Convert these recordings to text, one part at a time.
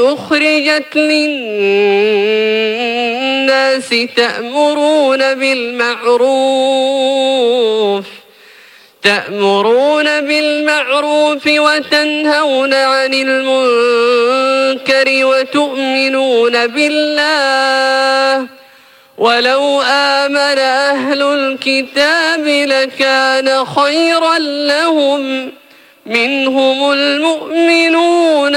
أخرجت للناس تأمرون بالمعروف تأمرون بالمعروف وتنهون عن المنكر وتؤمنون بالله. ولو آمن أهل الكتاب لكان خيرا لهم منهم المؤمنون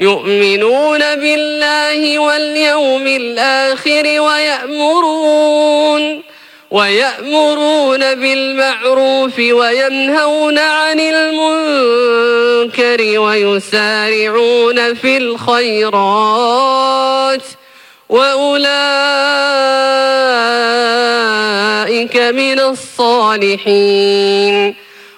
يؤمنون بالله واليوم الآخر ويأمرون ويأمرون بالمعروف وينهون عن المنكر ويسارعون في الخيرات وأولئك من الصالحين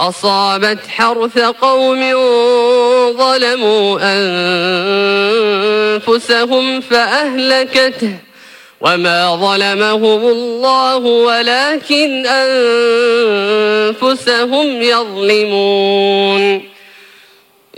أصابت حرث قوم ظلموا أنفسهم فأهلكته وما ظلمهم الله ولكن أنفسهم يظلمون.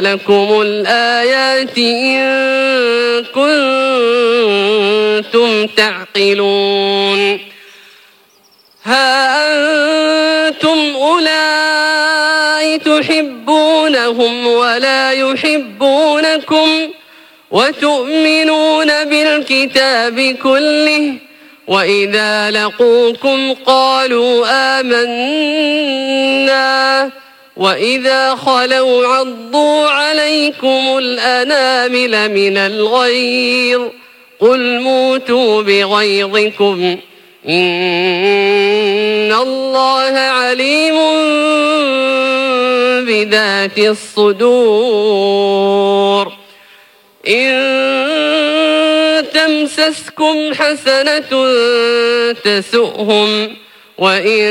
لكم الآيات إن كنتم تعقلون ها أنتم أولئك تحبونهم ولا يحبونكم وتؤمنون بالكتاب كله وإذا لقوكم قالوا آمنا وإذا خلوا عضوا عليكم الأنامل من الغيظ قل موتوا بغيظكم إن الله عليم بذات الصدور إن تمسسكم حسنة تسؤهم وإن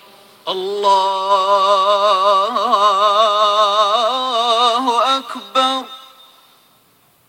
الله